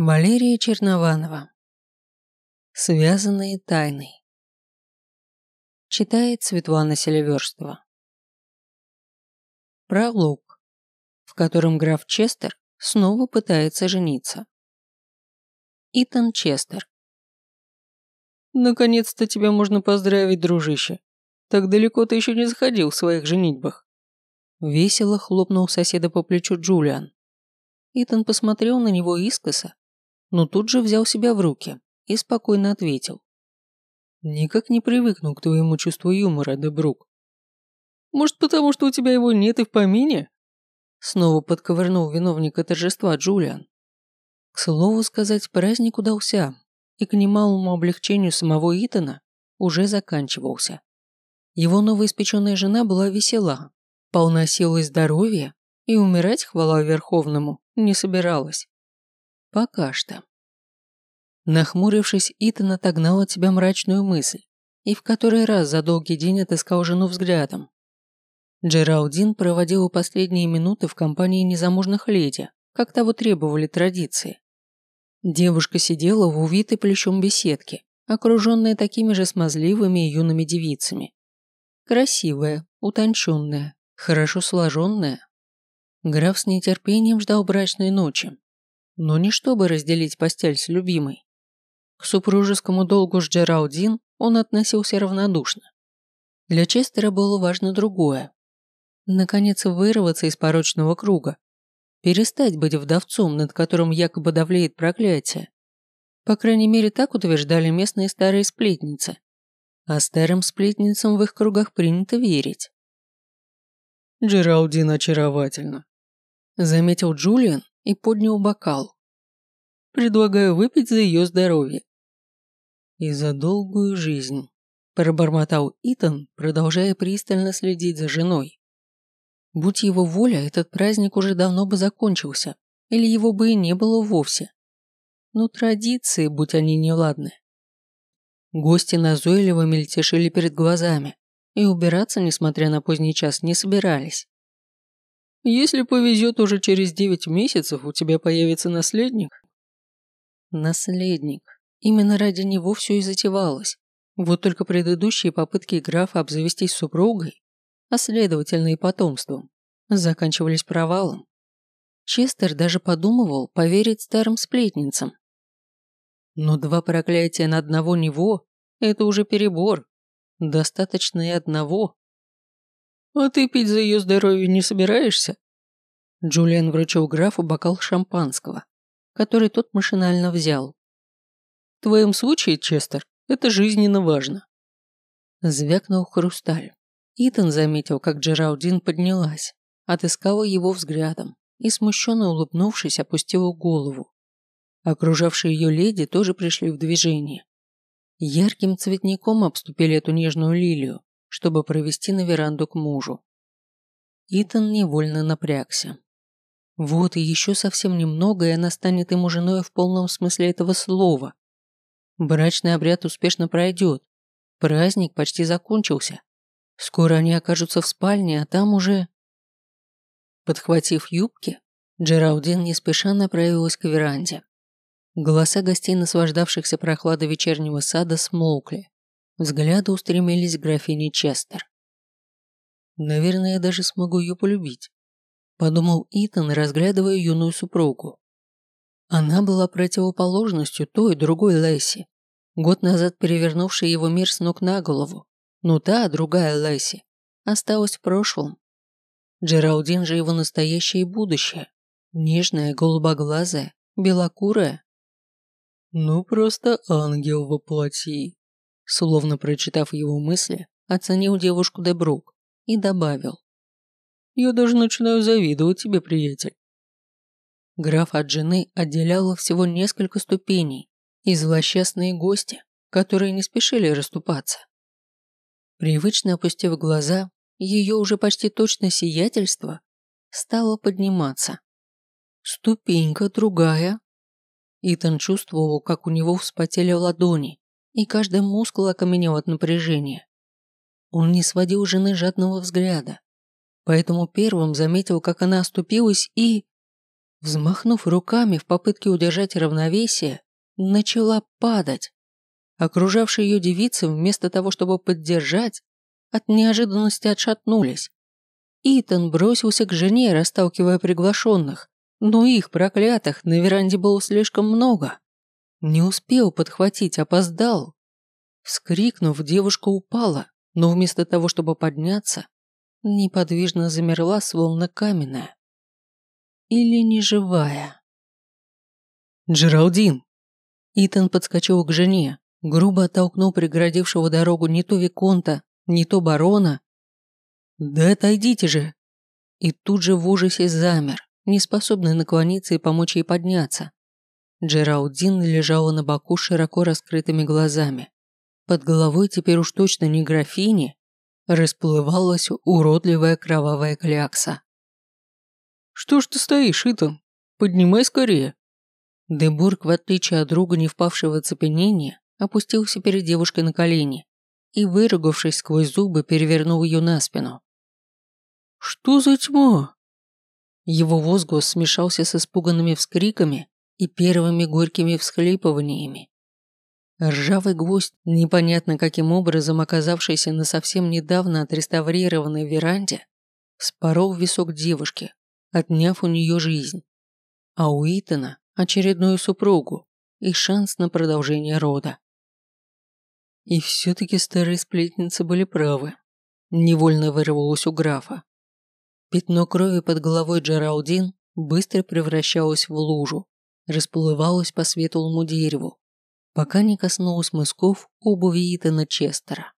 Валерия Чернованова. Связанные тайной. Читает Светлана Селиверстова. Пролог, в котором граф Честер снова пытается жениться. Итан Честер. «Наконец-то тебя можно поздравить, дружище. Так далеко ты еще не заходил в своих женитьбах». Весело хлопнул соседа по плечу Джулиан. Итан посмотрел на него искоса но тут же взял себя в руки и спокойно ответил. «Никак не привыкну к твоему чувству юмора, Дебрук». «Может, потому что у тебя его нет и в помине?» Снова подковырнул виновника торжества Джулиан. К слову сказать, праздник удался, и к немалому облегчению самого Итана уже заканчивался. Его новоиспеченная жена была весела, полна сил и здоровья, и умирать, хвала Верховному, не собиралась. Пока что. Нахмурившись, Итан отогнал от себя мрачную мысль и в который раз за долгий день отыскал жену взглядом. Джералдин проводила последние минуты в компании незамужных леди, как того требовали традиции. Девушка сидела в увитой плечом беседке, окруженная такими же смазливыми и юными девицами. Красивая, утонченная, хорошо сложенная. Граф с нетерпением ждал брачной ночи, но не чтобы разделить постель с любимой. К супружескому долгу с Джералдин он относился равнодушно. Для Честера было важно другое. Наконец вырваться из порочного круга. Перестать быть вдовцом, над которым якобы давлеет проклятие. По крайней мере, так утверждали местные старые сплетницы. А старым сплетницам в их кругах принято верить. «Джералдин очаровательно», – заметил Джулиан, и поднял бокал. «Предлагаю выпить за ее здоровье». «И за долгую жизнь», – пробормотал Итан, продолжая пристально следить за женой. Будь его воля, этот праздник уже давно бы закончился, или его бы и не было вовсе. Но традиции, будь они неладны. Гости назойливо мельтешили перед глазами и убираться, несмотря на поздний час, не собирались. Если повезет, уже через девять месяцев у тебя появится наследник. Наследник. Именно ради него все и затевалось. Вот только предыдущие попытки графа обзавестись супругой, а следовательно и потомством, заканчивались провалом. Честер даже подумывал поверить старым сплетницам. Но два проклятия на одного него – это уже перебор. Достаточно и одного. «А ты пить за ее здоровье не собираешься?» Джулиан вручил графу бокал шампанского, который тот машинально взял. «В твоем случае, Честер, это жизненно важно». Звякнул хрусталь. Итан заметил, как Джералдин поднялась, отыскала его взглядом и, смущенно улыбнувшись, опустила голову. Окружавшие ее леди тоже пришли в движение. Ярким цветником обступили эту нежную лилию, чтобы провести на веранду к мужу. Итан невольно напрягся. Вот и еще совсем немного, и она станет ему женой в полном смысле этого слова. Брачный обряд успешно пройдет. Праздник почти закончился. Скоро они окажутся в спальне, а там уже... Подхватив юбки, Джералдин не спеша направилась к веранде. Голоса гостей, наслаждавшихся прохладой вечернего сада, смолкли. Взгляды устремились к графине Честер. «Наверное, я даже смогу ее полюбить», – подумал Итан, разглядывая юную супругу. Она была противоположностью той другой Лэйси, год назад перевернувшей его мир с ног на голову. Но та, другая Лэйси, осталась в прошлом. Джералдин же его настоящее и будущее. Нежная, голубоглазая, белокурая. «Ну, просто ангел воплоти», Словно прочитав его мысли, оценил девушку Дебрук и добавил. «Я даже начинаю завидовать тебе, приятель». Граф от жены отделяло всего несколько ступеней и злосчастные гости, которые не спешили расступаться. Привычно опустив глаза, ее уже почти точно сиятельство стало подниматься. Ступенька другая. Итан чувствовал, как у него вспотели ладони, и каждый мускул окаменел от напряжения. Он не сводил жены жадного взгляда, поэтому первым заметил, как она оступилась и... взмахнув руками в попытке удержать равновесие, начала падать. Окружавшие ее девицы, вместо того, чтобы поддержать, от неожиданности отшатнулись. Итан бросился к жене, расталкивая приглашенных, но их, проклятых, на веранде было слишком много. Не успел подхватить, опоздал. Вскрикнув, девушка упала, но вместо того, чтобы подняться, неподвижно замерла, словно каменная. Или неживая. «Джералдин!» Итан подскочил к жене, грубо оттолкнул преградившего дорогу не то Виконта, не то барона. «Да отойдите же!» И тут же в ужасе замер, не способный наклониться и помочь ей подняться. Джералдин лежала на боку широко раскрытыми глазами. Под головой теперь уж точно не графини, расплывалась уродливая кровавая клякса. «Что ж ты стоишь, Итан? Поднимай скорее!» Дебург, в отличие от друга, не впавшего в оцепенение, опустился перед девушкой на колени и, выругавшись сквозь зубы, перевернул ее на спину. «Что за тьма?» Его возглас смешался с испуганными вскриками и первыми горькими всхлипываниями. Ржавый гвоздь, непонятно каким образом оказавшийся на совсем недавно отреставрированной веранде, спорол висок девушки, отняв у нее жизнь. А у Итана очередную супругу и шанс на продолжение рода. И все-таки старые сплетницы были правы. Невольно вырвалось у графа. Пятно крови под головой Джералдин быстро превращалось в лужу, расплывалось по светлому дереву, пока не коснулось мысков обуви Итана Честера.